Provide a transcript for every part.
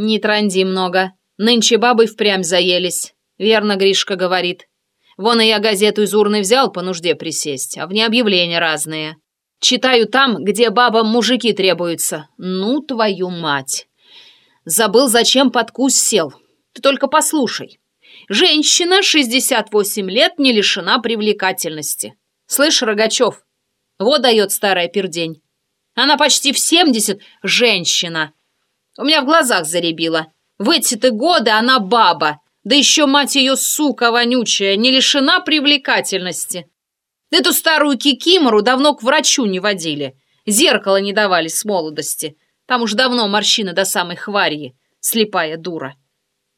Не транди много. Нынче бабы впрямь заелись. Верно Гришка говорит. Вон и я газету из урны взял по нужде присесть, а в ней объявления разные. Читаю там, где бабам мужики требуются. Ну, твою мать. Забыл, зачем под кусь сел. Ты только послушай. Женщина 68 лет не лишена привлекательности. Слышь, Рогачев, вот дает старая пердень. Она почти в 70, женщина. У меня в глазах заребила. В эти-то годы она баба. Да еще, мать ее, сука вонючая, не лишена привлекательности. Эту старую кикимору давно к врачу не водили. Зеркало не давали с молодости. Там уж давно морщины до самой хварьи. Слепая дура.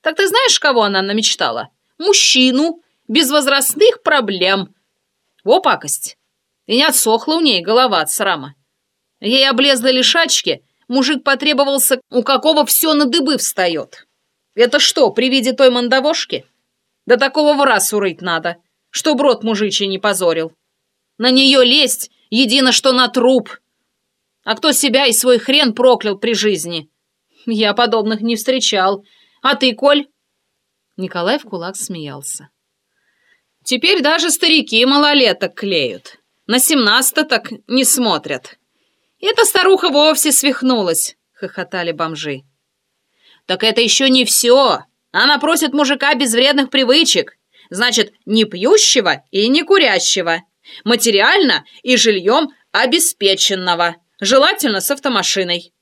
Так ты знаешь, кого она намечтала? Мужчину, без возрастных проблем. О, пакость. И не отсохла у ней голова от срама. Ей облезли лишачки, мужик потребовался, у какого все на дыбы встает. Это что, при виде той мандавошки? Да такого в раз урыть надо, чтоб рот мужичий не позорил. На нее лезть, едино что на труп. А кто себя и свой хрен проклял при жизни? Я подобных не встречал. А ты, Коль?» Николай в кулак смеялся. «Теперь даже старики малолеток клеют. На семнадцато так не смотрят. Эта старуха вовсе свихнулась», — хохотали бомжи. «Так это еще не все. Она просит мужика без вредных привычек. Значит, не пьющего и не курящего. Материально и жильем обеспеченного. Желательно с автомашиной».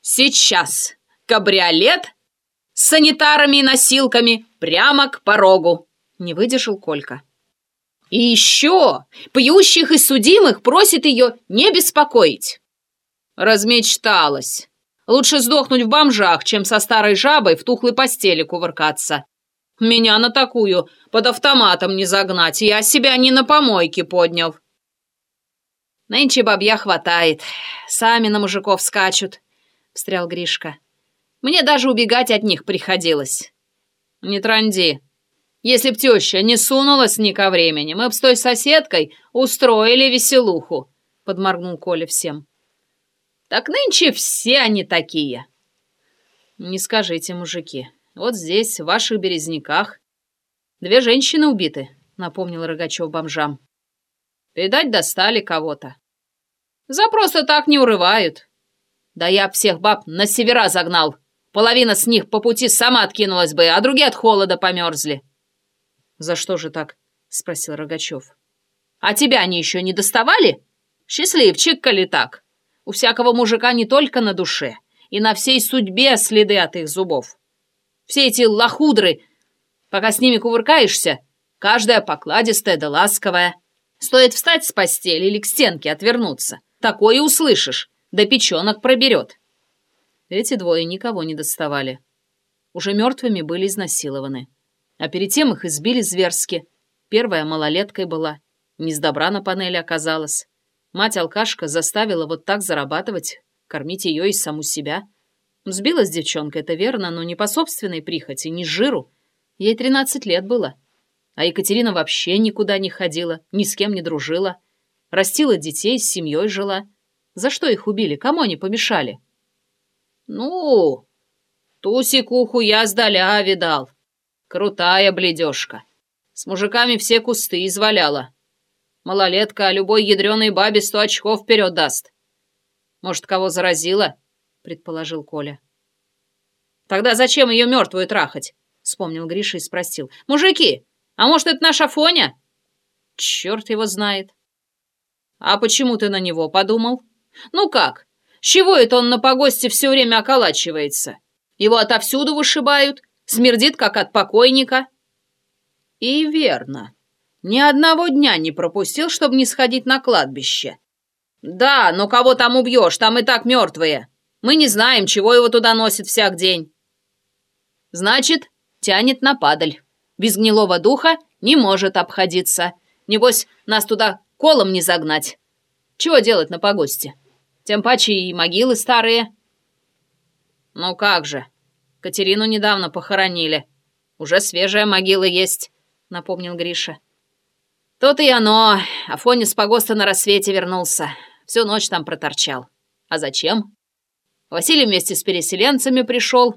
«Сейчас кабриолет с санитарами и носилками прямо к порогу!» Не выдержал Колька. «И еще пьющих и судимых просит ее не беспокоить!» Размечталась. Лучше сдохнуть в бомжах, чем со старой жабой в тухлой постели кувыркаться. Меня на такую под автоматом не загнать, я себя не на помойке поднял. Нынче бабья хватает, сами на мужиков скачут, — встрял Гришка. Мне даже убегать от них приходилось. Не транди. Если б теща не сунулась ни ко времени, мы б с той соседкой устроили веселуху, подморгнул Коля всем. Так нынче все они такие. Не скажите, мужики. Вот здесь, в ваших березняках, две женщины убиты, напомнил Рогачев бомжам. Видать, достали кого-то. За просто так не урывают. Да я всех баб на севера загнал, Половина с них по пути сама откинулась бы, а другие от холода померзли. «За что же так?» — спросил Рогачев. «А тебя они еще не доставали? Счастливчик, коли так. У всякого мужика не только на душе, и на всей судьбе следы от их зубов. Все эти лохудры, пока с ними кувыркаешься, каждая покладистая да ласковая. Стоит встать с постели или к стенке отвернуться, такое услышишь, да печенок проберет. Эти двое никого не доставали. Уже мертвыми были изнасилованы. А перед тем их избили зверски. Первая малолеткой была. Не с добра на панели оказалась. Мать-алкашка заставила вот так зарабатывать, кормить ее и саму себя. Сбилась девчонка, это верно, но не по собственной прихоти, не с жиру. Ей тринадцать лет было. А Екатерина вообще никуда не ходила, ни с кем не дружила. Растила детей, с семьей жила. За что их убили? Кому они помешали? «Ну, ту секуху я сдаля видал. Крутая бледежка. С мужиками все кусты изваляла. Малолетка любой ядреной бабе сто очков вперед даст. Может, кого заразила?» — предположил Коля. «Тогда зачем ее мертвую трахать?» — вспомнил Гриша и спросил. «Мужики, а может, это наша Фоня?» «Черт его знает». «А почему ты на него подумал?» «Ну как, чего это он на погосте все время околачивается? Его отовсюду вышибают, смердит, как от покойника. И верно. Ни одного дня не пропустил, чтобы не сходить на кладбище. Да, но кого там убьешь, там и так мертвые. Мы не знаем, чего его туда носит всяк день. Значит, тянет на падаль. Без гнилого духа не может обходиться. Небось, нас туда колом не загнать. Чего делать на погосте? Тем паче и могилы старые. Ну как же, Катерину недавно похоронили. Уже свежая могила есть, напомнил Гриша. То-то и оно. Афоня с погоста на рассвете вернулся. Всю ночь там проторчал. А зачем? Василий вместе с переселенцами пришел,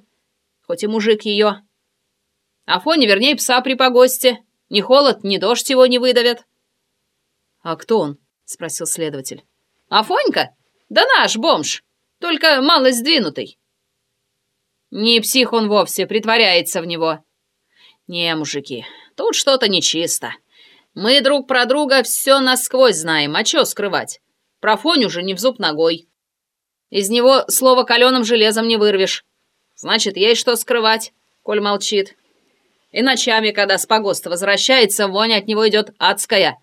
хоть и мужик ее. Афоне, вернее, пса при погосте. Ни холод, ни дождь его не выдавят. — А кто он? — спросил следователь. — Афонька? Да наш бомж, только мало сдвинутый. Не псих он вовсе, притворяется в него. Не, мужики, тут что-то нечисто. Мы друг про друга все насквозь знаем, а чё скрывать? Про Фоню же не в зуб ногой. Из него слово каленым железом не вырвешь. Значит, есть что скрывать, коль молчит. И ночами, когда с погоста возвращается, вонь от него идет адская.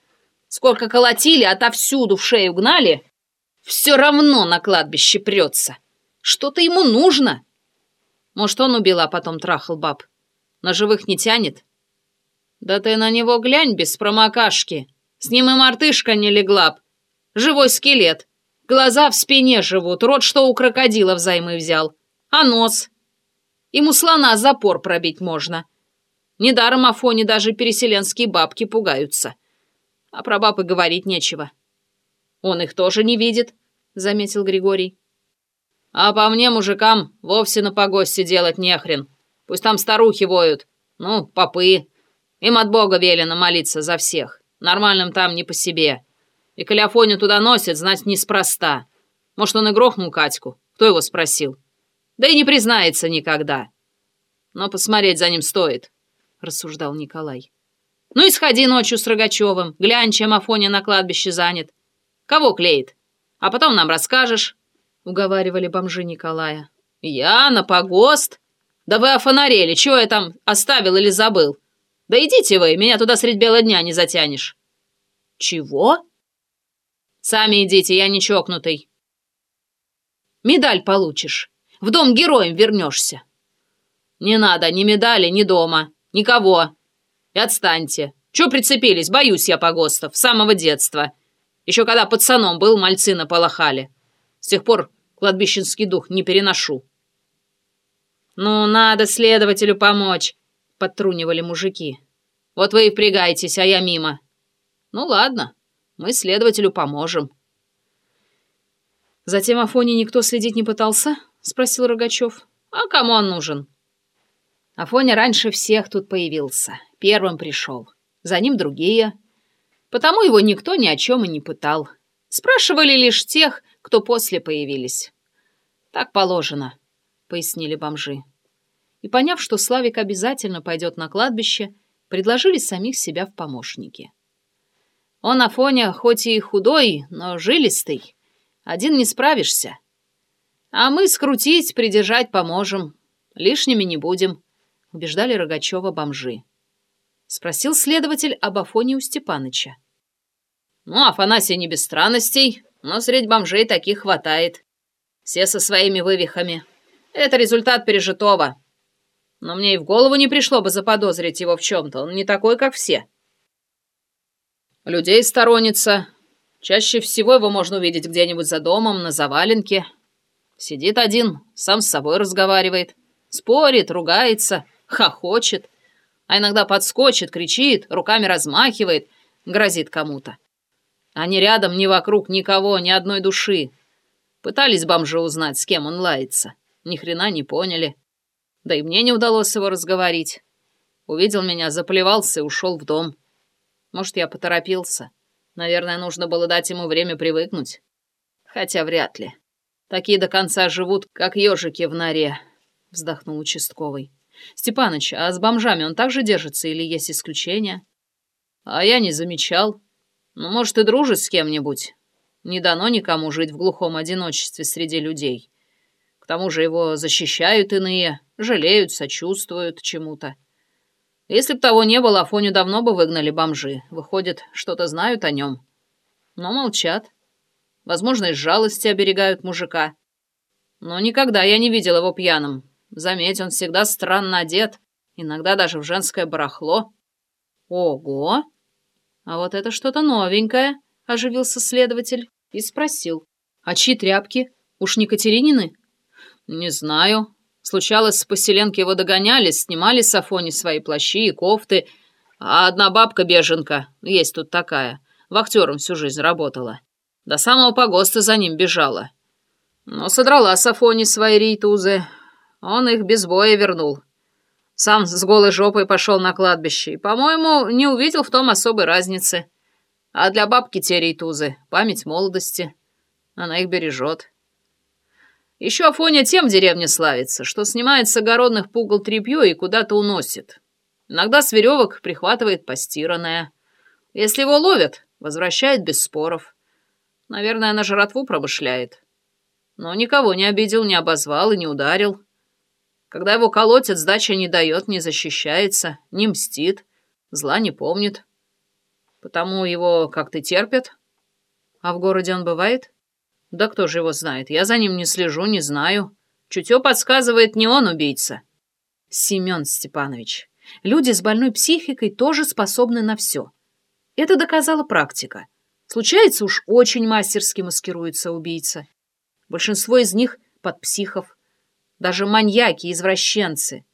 Сколько колотили, отовсюду в шею гнали, все равно на кладбище прется. Что-то ему нужно. Может, он убил, а потом трахал баб. На живых не тянет? Да ты на него глянь без промокашки. С ним и мартышка не легла б. Живой скелет. Глаза в спине живут, рот, что у крокодила взаймы взял. А нос? Ему слона запор пробить можно. Недаром Афоне даже переселенские бабки пугаются. А про бабы говорить нечего. Он их тоже не видит, заметил Григорий. А по мне, мужикам, вовсе на погосте делать нехрен. Пусть там старухи воют. Ну, попы. Им от Бога велено молиться за всех. Нормальным там не по себе. И Калифонию туда носят, знать, неспроста. Может, он и грохнул Катьку. Кто его спросил? Да и не признается никогда. Но посмотреть за ним стоит, — рассуждал Николай. Ну и сходи ночью с Рогачевым, глянь, чем Афоня на кладбище занят. Кого клеит? А потом нам расскажешь уговаривали бомжи Николая. «Я на погост? Да вы офонарели, чего я там оставил или забыл? Да идите вы, меня туда средь бела дня не затянешь». «Чего?» «Сами идите, я не чокнутый». «Медаль получишь. В дом героем вернешься». «Не надо ни медали, ни дома. Никого. И отстаньте. Чего прицепились? Боюсь я погостов. С самого детства. Еще когда пацаном был, мальцы наполохали. С тех пор Кладбищенский дух не переношу». «Ну, надо следователю помочь», — подтрунивали мужики. «Вот вы и впрягайтесь, а я мимо». «Ну ладно, мы следователю поможем». «Затем Афоне никто следить не пытался?» — спросил Рогачев. «А кому он нужен?» Афоня раньше всех тут появился, первым пришел. За ним другие. Потому его никто ни о чем и не пытал. Спрашивали лишь тех, кто после появились. Так положено, пояснили бомжи. И поняв, что Славик обязательно пойдет на кладбище, предложили самих себя в помощники. Он Афоня хоть и худой, но жилистый. Один не справишься. А мы скрутить, придержать поможем. Лишними не будем, убеждали Рогачева бомжи. Спросил следователь об Афоне у Степаныча. Ну, Афанасий не без странностей, но среди бомжей таких хватает. Все со своими вывихами. Это результат пережитого. Но мне и в голову не пришло бы заподозрить его в чем-то. Он не такой, как все. Людей сторонится. Чаще всего его можно увидеть где-нибудь за домом, на заваленке. Сидит один, сам с собой разговаривает. Спорит, ругается, хохочет. А иногда подскочит, кричит, руками размахивает, грозит кому-то. А ни рядом, ни вокруг никого, ни одной души. Пытались бомжи узнать, с кем он лается. Ни хрена не поняли. Да и мне не удалось его разговорить. Увидел меня, заплевался и ушел в дом. Может, я поторопился. Наверное, нужно было дать ему время привыкнуть. Хотя вряд ли. Такие до конца живут, как ежики в норе, — вздохнул участковый. Степаныч, а с бомжами он также держится или есть исключения? А я не замечал. Ну, может, и дружит с кем-нибудь. Не дано никому жить в глухом одиночестве среди людей. К тому же его защищают иные, жалеют, сочувствуют чему-то. Если б того не было, Афоню давно бы выгнали бомжи. Выходит, что-то знают о нем. Но молчат. Возможно, из жалости оберегают мужика. Но никогда я не видел его пьяным. Заметь, он всегда странно одет, иногда даже в женское барахло. Ого! «А вот это что-то новенькое», — оживился следователь и спросил. «А чьи тряпки? Уж не Катеринины?» «Не знаю. Случалось, с поселенки его догоняли, снимали с Афони свои плащи и кофты. А одна бабка-беженка, есть тут такая, вахтером всю жизнь работала. До самого погоста за ним бежала. Но содрала Сафони свои рейтузы. Он их без боя вернул. Сам с голой жопой пошел на кладбище и, по-моему, не увидел в том особой разницы. А для бабки те рейтузы — память молодости. Она их бережет. Еще Афоня тем в деревне славится, что снимает с огородных пугал тряпье и куда-то уносит. Иногда с веревок прихватывает постиранное. Если его ловят, возвращает без споров. Наверное, на жратву промышляет. Но никого не обидел, не обозвал и не ударил. Когда его колотят, сдача не дает, не защищается, не мстит, зла не помнит. Потому его как-то терпят. А в городе он бывает? Да кто же его знает? Я за ним не слежу, не знаю. Чутье подсказывает, не он убийца. Семен Степанович, люди с больной психикой тоже способны на все. Это доказала практика. Случается уж очень мастерски маскируется убийца. Большинство из них под психов. Даже маньяки, извращенцы.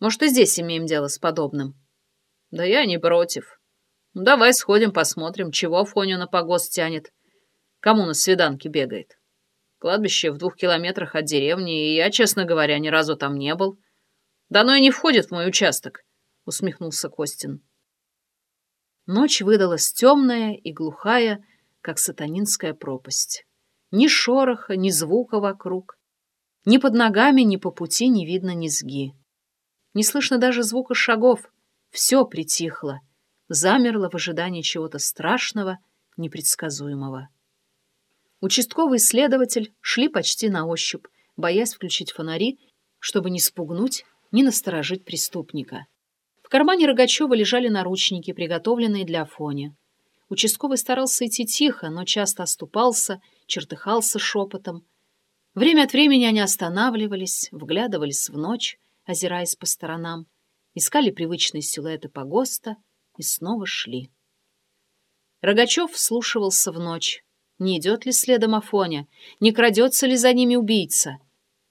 Может, и здесь имеем дело с подобным. Да я не против. Ну, давай сходим, посмотрим, чего Фоню на погост тянет. Кому на свиданке бегает. Кладбище в двух километрах от деревни, и я, честно говоря, ни разу там не был. Да оно и не входит в мой участок, — усмехнулся Костин. Ночь выдалась темная и глухая, как сатанинская пропасть. Ни шороха, ни звука вокруг. Ни под ногами, ни по пути не видно низги. Не слышно даже звука шагов. Все притихло, замерло в ожидании чего-то страшного, непредсказуемого. Участковый следователь шли почти на ощупь, боясь включить фонари, чтобы не спугнуть, не насторожить преступника. В кармане Рогачева лежали наручники, приготовленные для Афони. Участковый старался идти тихо, но часто оступался, чертыхался шепотом. Время от времени они останавливались, вглядывались в ночь, озираясь по сторонам, искали привычные силуэты погоста и снова шли. Рогачев вслушивался в ночь. Не идет ли следом Афоня? Не крадется ли за ними убийца?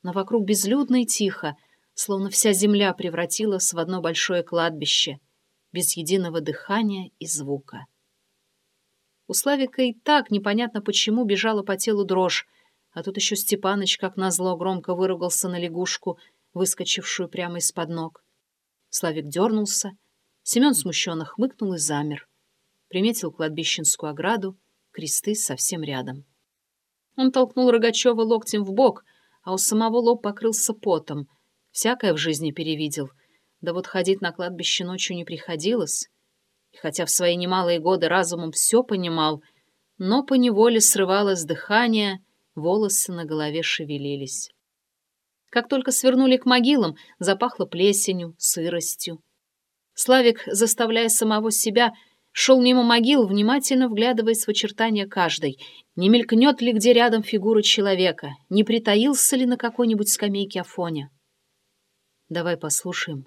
Но вокруг безлюдно и тихо, словно вся земля превратилась в одно большое кладбище, без единого дыхания и звука. У Славика и так непонятно почему бежала по телу дрожь, а тут еще Степаныч, как назло, громко выругался на лягушку, выскочившую прямо из-под ног. Славик дернулся, Семен смущенно хмыкнул и замер. Приметил кладбищенскую ограду, кресты совсем рядом. Он толкнул Рогачева локтем в бок, а у самого лоб покрылся потом. Всякое в жизни перевидел. Да вот ходить на кладбище ночью не приходилось. И хотя в свои немалые годы разумом все понимал, но поневоле срывалось дыхание, волосы на голове шевелились. Как только свернули к могилам, запахло плесенью, сыростью. Славик, заставляя самого себя, шел мимо могил, внимательно вглядываясь в очертания каждой. Не мелькнет ли где рядом фигура человека? Не притаился ли на какой-нибудь скамейке Афоня? «Давай послушаем.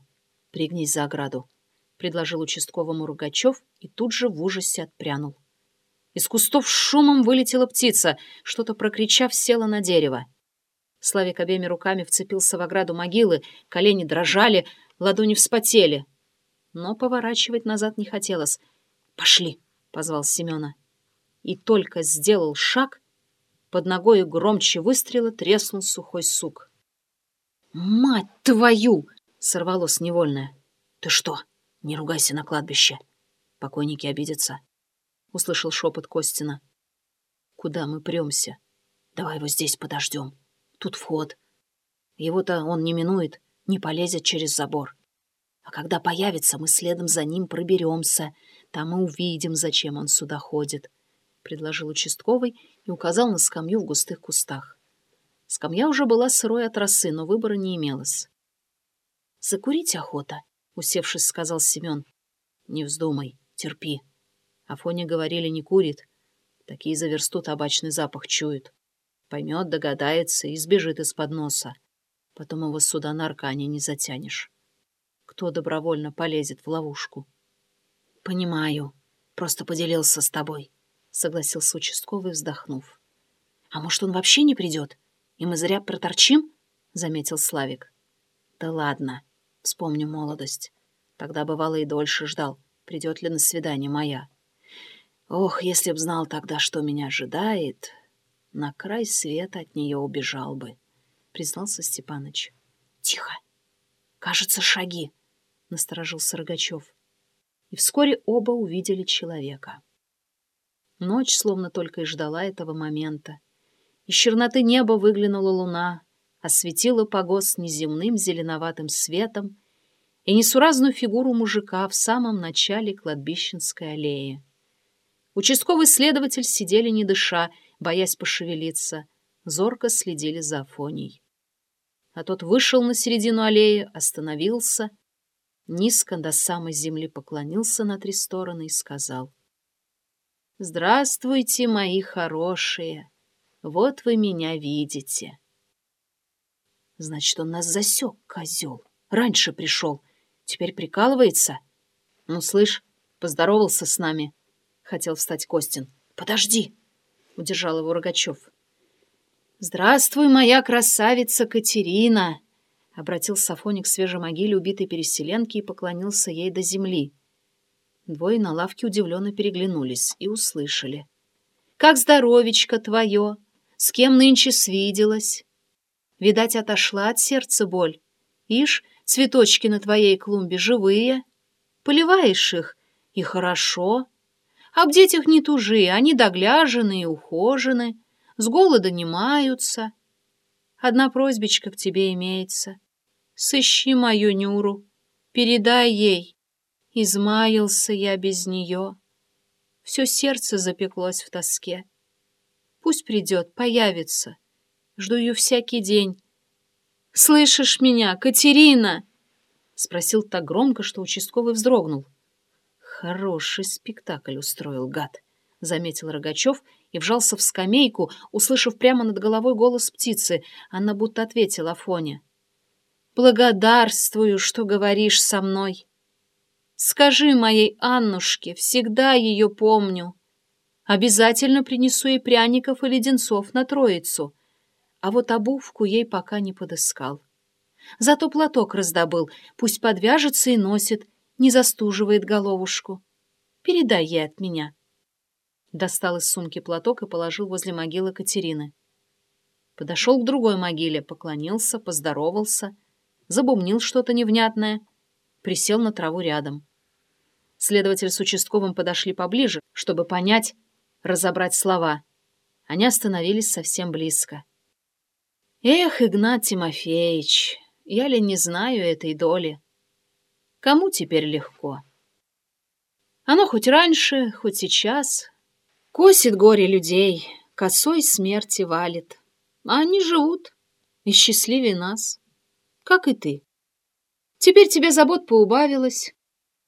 Пригнись за ограду», — предложил участковому Ругачев и тут же в ужасе отпрянул. Из кустов шумом вылетела птица, что-то прокричав, села на дерево. Славик обеими руками вцепился в ограду могилы, колени дрожали, ладони вспотели. Но поворачивать назад не хотелось — «Пошли!» — позвал Семена. И только сделал шаг, под ногой громче выстрела треснул сухой сук. «Мать твою!» — сорвалось невольное. «Ты что? Не ругайся на кладбище. Покойники обидятся», — услышал шепот Костина. «Куда мы премся? Давай его здесь подождем. Тут вход. Его-то он не минует, не полезет через забор. А когда появится, мы следом за ним проберемся, там и увидим, зачем он сюда ходит», — предложил участковый и указал на скамью в густых кустах. Скамья уже была сырой от росы, но выбора не имелось. «Закурить охота», — усевшись, сказал Семен. «Не вздумай, терпи». Афоне говорили, не курит. Такие за версту табачный запах чуют. Поймет, догадается и сбежит из-под носа. Потом его сюда на аркане не затянешь. Кто добровольно полезет в ловушку? «Понимаю. Просто поделился с тобой», — согласился участковый, вздохнув. «А может, он вообще не придет? И мы зря проторчим?» — заметил Славик. «Да ладно. Вспомню молодость. Тогда бывало и дольше ждал, придет ли на свидание моя. Ох, если б знал тогда, что меня ожидает. на край света от нее убежал бы, признался Степаныч. Тихо! Кажется, шаги, насторожился Рогачев. И вскоре оба увидели человека. Ночь словно только и ждала этого момента. Из черноты неба выглянула луна, осветила погост неземным зеленоватым светом и несуразную фигуру мужика в самом начале кладбищенской аллеи. Участковый следователь сидели не дыша, боясь пошевелиться, зорко следили за Афоней. А тот вышел на середину аллеи, остановился, низко до самой земли поклонился на три стороны и сказал. «Здравствуйте, мои хорошие! Вот вы меня видите!» Значит, он нас засек, козел. Раньше пришел. Теперь прикалывается? Ну, слышь, поздоровался с нами. Хотел встать Костин. «Подожди!» — удержал его Рогачев. «Здравствуй, моя красавица Катерина!» — обратился Сафоник к свежей могиле убитой переселенки и поклонился ей до земли. Двое на лавке удивленно переглянулись и услышали. «Как здоровечко твое! С кем нынче свиделась?» Видать, отошла от сердца боль. Ишь, цветочки на твоей клумбе живые. Поливаешь их, и хорошо. Об детях не тужи, они догляжены и ухожены, с голода не маются. Одна просьбечка к тебе имеется. Сыщи мою Нюру, передай ей. Измаялся я без нее. Все сердце запеклось в тоске. Пусть придет, появится. Жду ее всякий день. «Слышишь меня, Катерина?» — спросил так громко, что участковый вздрогнул. Хороший спектакль устроил гад, заметил Рогачев и вжался в скамейку, услышав прямо над головой голос птицы. Она будто ответила Афоне. Благодарствую, что говоришь со мной. Скажи моей Аннушке, всегда ее помню. Обязательно принесу ей пряников и леденцов на троицу. А вот обувку ей пока не подыскал. Зато платок раздобыл, пусть подвяжется и носит, не застуживает головушку. Передай ей от меня. Достал из сумки платок и положил возле могилы Катерины. Подошел к другой могиле, поклонился, поздоровался, забумнил что-то невнятное, присел на траву рядом. Следователь с участковым подошли поближе, чтобы понять, разобрать слова. Они остановились совсем близко. «Эх, Игнат Тимофеевич, я ли не знаю этой доли?» Кому теперь легко? Оно хоть раньше, хоть сейчас. Косит горе людей, косой смерти валит. А они живут и счастливее нас, как и ты. Теперь тебе забот поубавилось,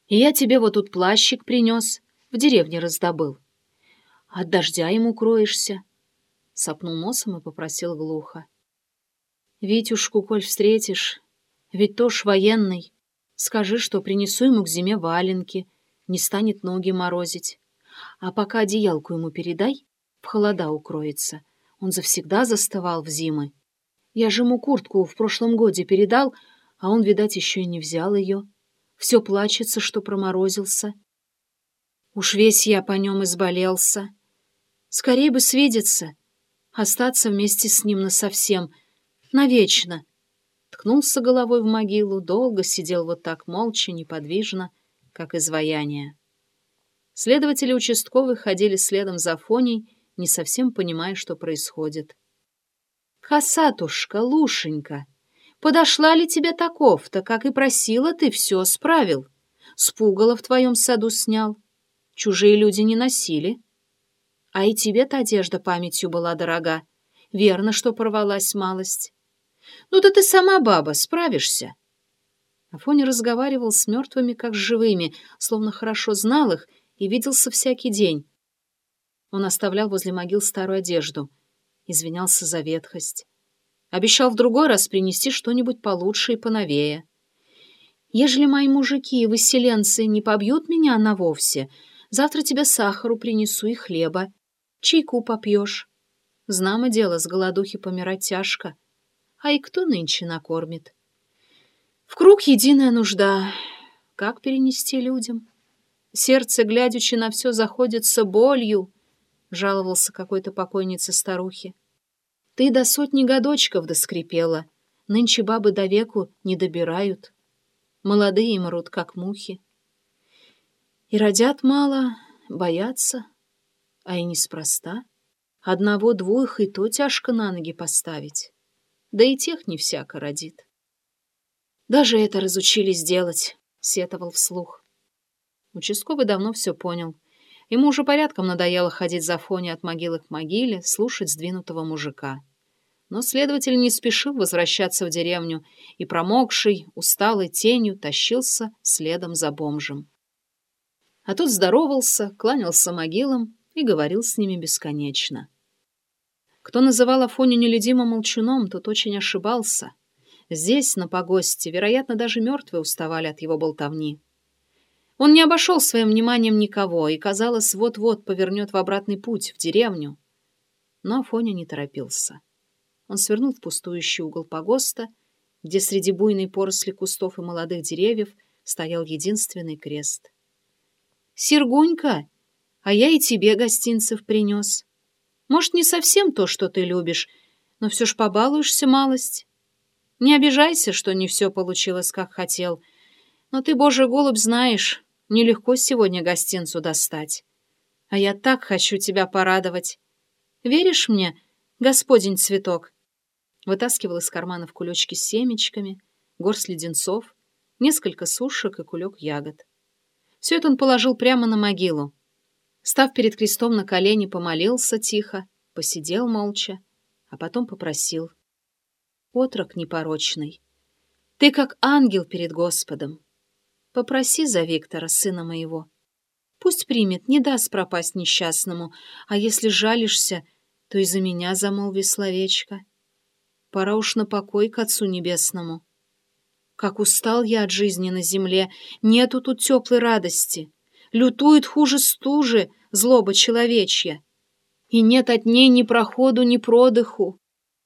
и я тебе вот тут плащик принес, в деревне раздобыл. От дождя ему кроешься. Сопнул носом и попросил глухо. Витюшку, коль встретишь, ведь тоже военный, Скажи, что принесу ему к зиме валенки, не станет ноги морозить. А пока одеялку ему передай, в холода укроется. Он завсегда заставал в зимы. Я же ему куртку в прошлом годе передал, а он, видать, еще и не взял ее. Все плачется, что проморозился. Уж весь я по нем изболелся. Скорее бы свидеться, остаться вместе с ним насовсем, навечно, ткнулся головой в могилу, долго сидел вот так молча, неподвижно, как изваяние. Следователи участковых ходили следом за Фоней, не совсем понимая, что происходит. «Хасатушка, Лушенька, подошла ли тебе таков-то, как и просила ты, все справил? Спугало в твоем саду снял. Чужие люди не носили. А и тебе-то одежда памятью была дорога. Верно, что порвалась малость. Ну да ты сама, баба, справишься. Афоня разговаривал с мертвыми, как с живыми, словно хорошо знал их и виделся всякий день. Он оставлял возле могил старую одежду, извинялся за ветхость. Обещал в другой раз принести что-нибудь получше и поновее. Ежели мои мужики и выселенцы не побьют меня на вовсе, завтра тебе сахару принесу и хлеба. Чайку попьешь. Знамо дело, с голодухи помирать тяжко а и кто нынче накормит? В круг единая нужда. Как перенести людям? Сердце, глядячи на все, заходится болью. — жаловался какой-то покойнице старухе. «Ты до сотни годочков доскрипела. Нынче бабы до веку не добирают. Молодые мрут, как мухи. И родят мало, боятся, а и неспроста. Одного-двух и то тяжко на ноги поставить. Да и тех не всяко родит. Даже это разучились делать, — сетовал вслух. Участковый давно все понял. Ему уже порядком надоело ходить за фоне от могилы к могиле, слушать сдвинутого мужика. Но следователь не спешил возвращаться в деревню и, промокший, усталой тенью, тащился следом за бомжем. А тот здоровался, кланялся могилам и говорил с ними бесконечно. Кто называл Афоню нелюдимым молчуном, тот очень ошибался. Здесь, на погосте, вероятно, даже мертвые уставали от его болтовни. Он не обошел своим вниманием никого и, казалось, вот-вот повернет в обратный путь, в деревню. Но Афоня не торопился. Он свернул в пустующий угол погоста, где среди буйной поросли кустов и молодых деревьев стоял единственный крест. «Сергунька, а я и тебе гостинцев принес». Может, не совсем то, что ты любишь, но все ж побалуешься малость. Не обижайся, что не все получилось, как хотел. Но ты, божий голубь, знаешь, нелегко сегодня гостинцу достать. А я так хочу тебя порадовать. Веришь мне, господень цветок?» Вытаскивал из карманов кулечки с семечками, горсть леденцов, несколько сушек и кулек ягод. Все это он положил прямо на могилу. Став перед крестом на колени, помолился тихо, посидел молча, а потом попросил. «Отрок непорочный, ты как ангел перед Господом. Попроси за Виктора, сына моего. Пусть примет, не даст пропасть несчастному, а если жалишься, то и за меня замолви словечко. Пора уж на покой к Отцу Небесному. Как устал я от жизни на земле, нету тут теплой радости. Лютует хуже стужи, злоба человечья. И нет от ней ни проходу, ни продыху.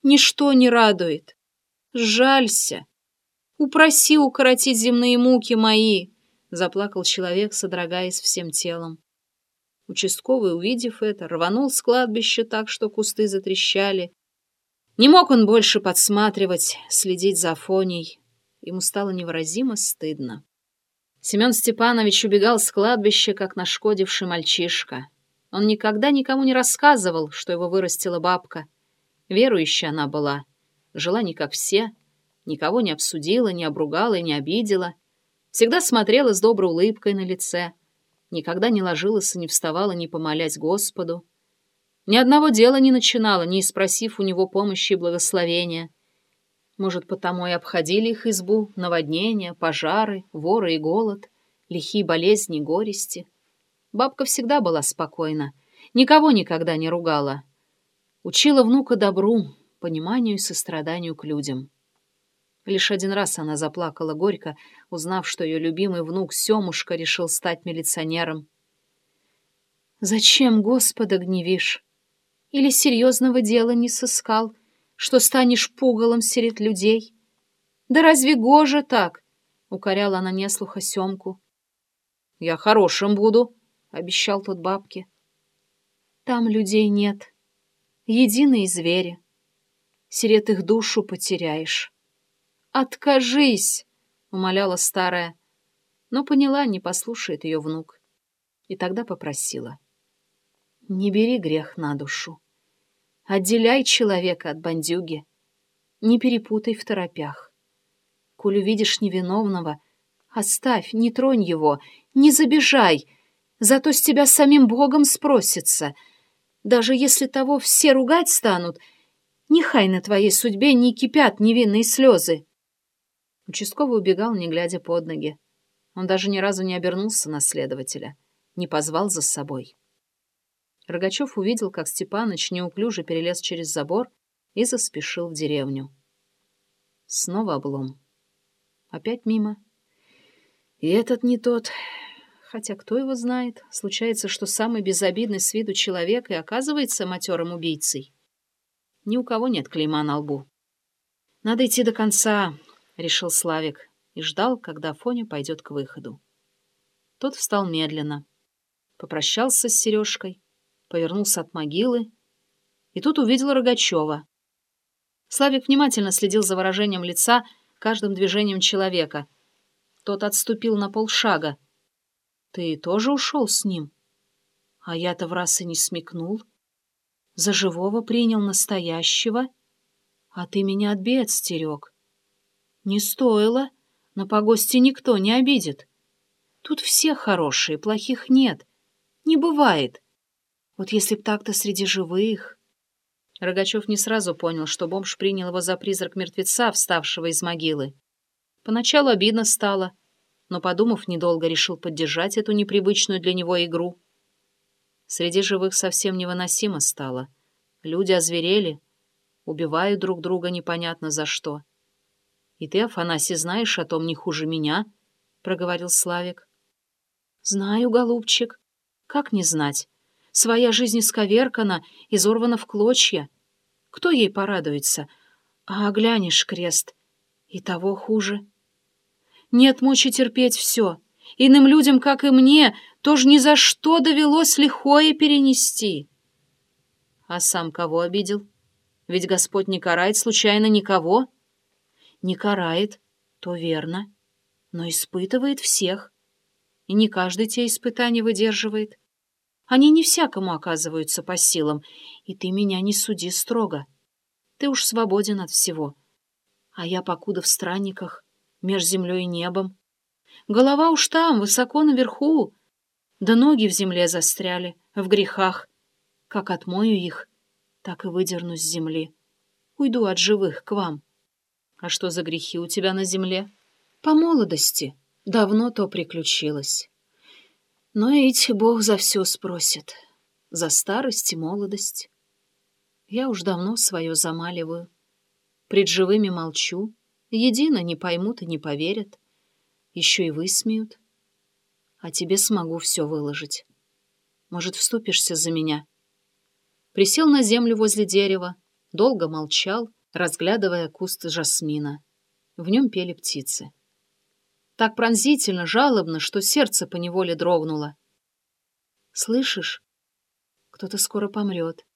Ничто не радует. Жалься. Упроси укоротить земные муки мои, заплакал человек, содрогаясь всем телом. Участковый, увидев это, рванул с кладбища так, что кусты затрещали. Не мог он больше подсматривать, следить за Фоней. Ему стало невыразимо стыдно. Семен Степанович убегал с кладбища, как нашкодивший мальчишка. Он никогда никому не рассказывал, что его вырастила бабка. Верующая она была. Жила не как все. Никого не обсудила, не обругала и не обидела. Всегда смотрела с доброй улыбкой на лице. Никогда не ложилась и не вставала, не помолясь Господу. Ни одного дела не начинала, не спросив у него помощи и благословения — может, потому и обходили их избу наводнения, пожары, воры и голод, лихие болезни, горести. Бабка всегда была спокойна, никого никогда не ругала. Учила внука добру, пониманию и состраданию к людям. Лишь один раз она заплакала горько, узнав, что ее любимый внук Семушка решил стать милиционером. «Зачем Господа гневишь? Или серьезного дела не сыскал?» Что станешь пугалом среди людей. Да разве гоже так? — укоряла она неслуха Семку. — Я хорошим буду, — обещал тот бабке. — Там людей нет. Единые звери. Сред их душу потеряешь. — Откажись! — умоляла старая. Но поняла, не послушает ее внук. И тогда попросила. — Не бери грех на душу. Отделяй человека от бандюги. Не перепутай в торопях. Коль увидишь невиновного, оставь, не тронь его, не забежай, зато с тебя самим Богом спросится. Даже если того все ругать станут, нехай на твоей судьбе не кипят невинные слезы. Участковый убегал, не глядя под ноги. Он даже ни разу не обернулся на следователя, не позвал за собой. Рогачев увидел, как Степаныч неуклюже перелез через забор и заспешил в деревню. Снова облом. Опять мимо. И этот не тот. Хотя кто его знает? Случается, что самый безобидный с виду человек и оказывается матерым убийцей. Ни у кого нет клейма на лбу. «Надо идти до конца», — решил Славик и ждал, когда Фоня пойдет к выходу. Тот встал медленно, попрощался с Сережкой, повернулся от могилы и тут увидел Рогачева. Славик внимательно следил за выражением лица, каждым движением человека. Тот отступил на полшага. «Ты тоже ушел с ним?» А я-то в раз и не смекнул. За живого принял настоящего, а ты меня от бед стерег. Не стоило, на погосте никто не обидит. Тут все хорошие, плохих нет. Не бывает. Вот если б так-то среди живых... Рогачев не сразу понял, что бомж принял его за призрак мертвеца, вставшего из могилы. Поначалу обидно стало, но, подумав недолго, решил поддержать эту непривычную для него игру. Среди живых совсем невыносимо стало. Люди озверели, убивают друг друга непонятно за что. «И ты, Афанасий, знаешь о том не хуже меня?» — проговорил Славик. «Знаю, голубчик. Как не знать? Своя жизнь исковеркана, изорвана в клочья. Кто ей порадуется? А глянешь, крест, и того хуже. Нет мочи терпеть все. Иным людям, как и мне, тоже ни за что довелось лихое перенести. А сам кого обидел? Ведь Господь не карает случайно никого. Не карает, то верно, но испытывает всех. И не каждый те испытания выдерживает. Они не всякому оказываются по силам, и ты меня не суди строго. Ты уж свободен от всего. А я покуда в странниках, меж землей и небом. Голова уж там, высоко наверху, да ноги в земле застряли, в грехах. Как отмою их, так и выдерну с земли. Уйду от живых к вам. А что за грехи у тебя на земле? По молодости. Давно то приключилось. Но ведь Бог за все спросит. За старость и молодость. Я уж давно свое замаливаю. Пред живыми молчу. Едино не поймут и не поверят. Еще и высмеют. А тебе смогу все выложить. Может, вступишься за меня? Присел на землю возле дерева, долго молчал, разглядывая куст жасмина. В нем пели птицы так пронзительно, жалобно, что сердце поневоле дрогнуло. «Слышишь? Кто-то скоро помрет.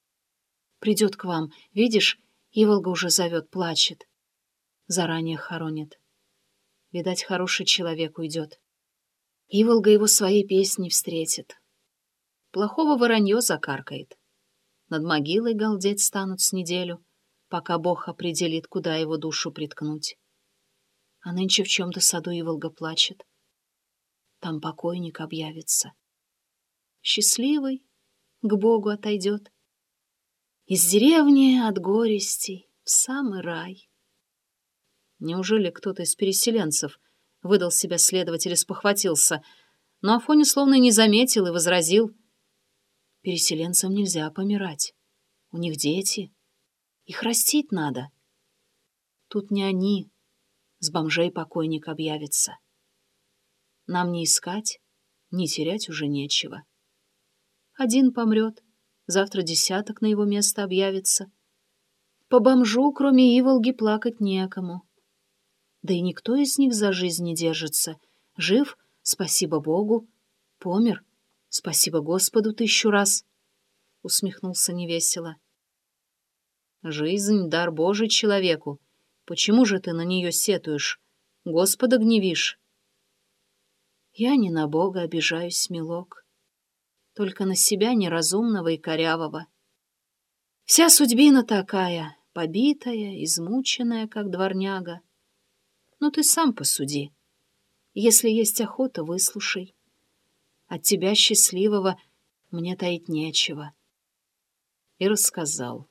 Придет к вам. Видишь, Иволга уже зовет, плачет. Заранее хоронит. Видать, хороший человек уйдет. Иволга его своей песней встретит. Плохого воронье закаркает. Над могилой галдеть станут с неделю, пока Бог определит, куда его душу приткнуть. А нынче в чем-то саду Иволга плачет. Там покойник объявится. Счастливый к Богу отойдет. Из деревни от горестей в самый рай. Неужели кто-то из переселенцев выдал себя следователь и спохватился, но Афоня словно не заметил и возразил. Переселенцам нельзя помирать. У них дети. Их растить надо. Тут не они, с бомжей покойник объявится. Нам не искать, не терять уже нечего. Один помрет, завтра десяток на его место объявится. По бомжу, кроме Иволги, плакать некому. Да и никто из них за жизнь не держится. Жив, спасибо Богу. Помер, спасибо Господу тысячу раз. Усмехнулся невесело. Жизнь — дар Божий человеку, Почему же ты на нее сетуешь? Господа гневишь?» «Я не на Бога обижаюсь, милок, только на себя неразумного и корявого. Вся судьбина такая, побитая, измученная, как дворняга. Но ты сам посуди. Если есть охота, выслушай. От тебя, счастливого, мне таить нечего». И рассказал.